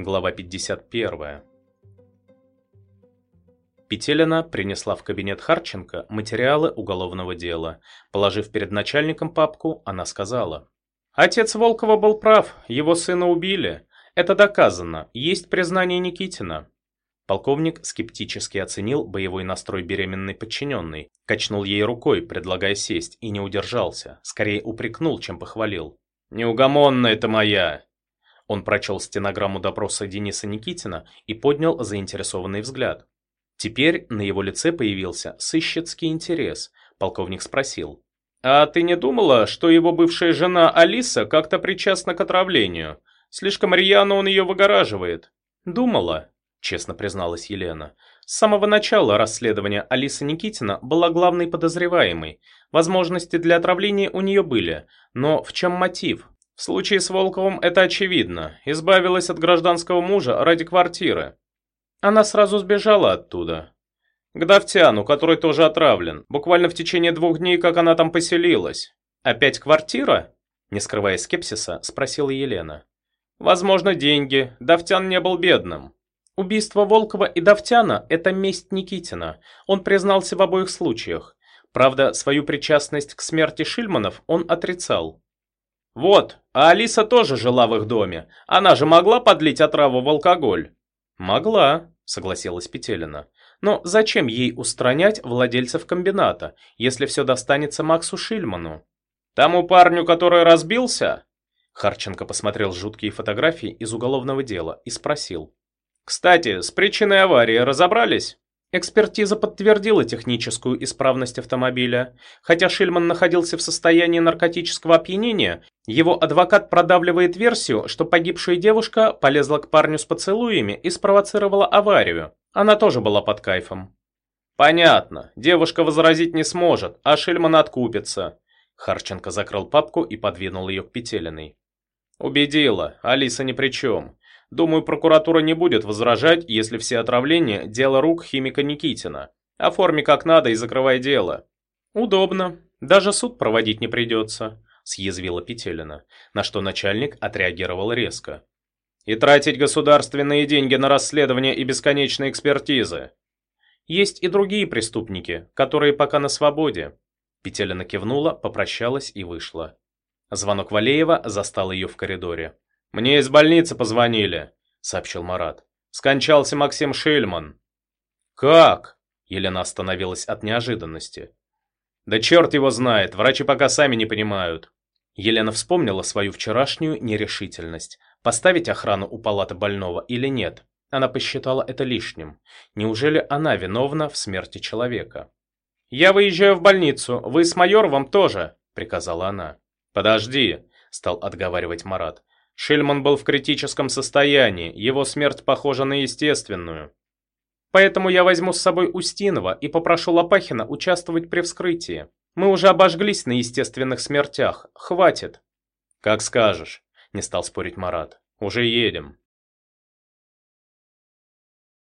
Глава 51. Петелина принесла в кабинет Харченко материалы уголовного дела. Положив перед начальником папку, она сказала. «Отец Волкова был прав, его сына убили. Это доказано, есть признание Никитина». Полковник скептически оценил боевой настрой беременной подчиненной, качнул ей рукой, предлагая сесть, и не удержался, скорее упрекнул, чем похвалил. «Неугомонная это моя! Он прочел стенограмму допроса Дениса Никитина и поднял заинтересованный взгляд. Теперь на его лице появился сыщицкий интерес. Полковник спросил. «А ты не думала, что его бывшая жена Алиса как-то причастна к отравлению? Слишком рьяно он ее выгораживает». «Думала», — честно призналась Елена. «С самого начала расследования Алиса Никитина была главной подозреваемой. Возможности для отравления у нее были, но в чем мотив? В случае с Волковым это очевидно. Избавилась от гражданского мужа ради квартиры. Она сразу сбежала оттуда. К Давтяну, который тоже отравлен. Буквально в течение двух дней, как она там поселилась. Опять квартира? Не скрывая скепсиса, спросила Елена. Возможно, деньги. Давтян не был бедным. Убийство Волкова и Давтяна – это месть Никитина. Он признался в обоих случаях. Правда, свою причастность к смерти Шильманов он отрицал. Вот, а Алиса тоже жила в их доме. Она же могла подлить отраву в алкоголь? Могла, согласилась Петелина. Но зачем ей устранять владельцев комбината, если все достанется Максу Шильману? Тому парню, который разбился? Харченко посмотрел жуткие фотографии из уголовного дела и спросил. «Кстати, с причиной аварии разобрались?» Экспертиза подтвердила техническую исправность автомобиля. Хотя Шильман находился в состоянии наркотического опьянения, его адвокат продавливает версию, что погибшая девушка полезла к парню с поцелуями и спровоцировала аварию. Она тоже была под кайфом. «Понятно. Девушка возразить не сможет, а Шильман откупится». Харченко закрыл папку и подвинул ее к Петелиной. «Убедила. Алиса ни при чем. Думаю, прокуратура не будет возражать, если все отравления – дело рук химика Никитина. Оформи как надо и закрывай дело. Удобно. Даже суд проводить не придется, съязвила Петелина, на что начальник отреагировал резко. И тратить государственные деньги на расследование и бесконечные экспертизы. Есть и другие преступники, которые пока на свободе. Петелина кивнула, попрощалась и вышла. Звонок Валеева застал ее в коридоре. «Мне из больницы позвонили», — сообщил Марат. «Скончался Максим Шильман». «Как?» — Елена остановилась от неожиданности. «Да черт его знает, врачи пока сами не понимают». Елена вспомнила свою вчерашнюю нерешительность. Поставить охрану у палаты больного или нет? Она посчитала это лишним. Неужели она виновна в смерти человека? «Я выезжаю в больницу, вы с Майоровым тоже», — приказала она. «Подожди», — стал отговаривать Марат. Шильман был в критическом состоянии, его смерть похожа на естественную. Поэтому я возьму с собой Устинова и попрошу Лопахина участвовать при вскрытии. Мы уже обожглись на естественных смертях, хватит. Как скажешь, не стал спорить Марат. Уже едем.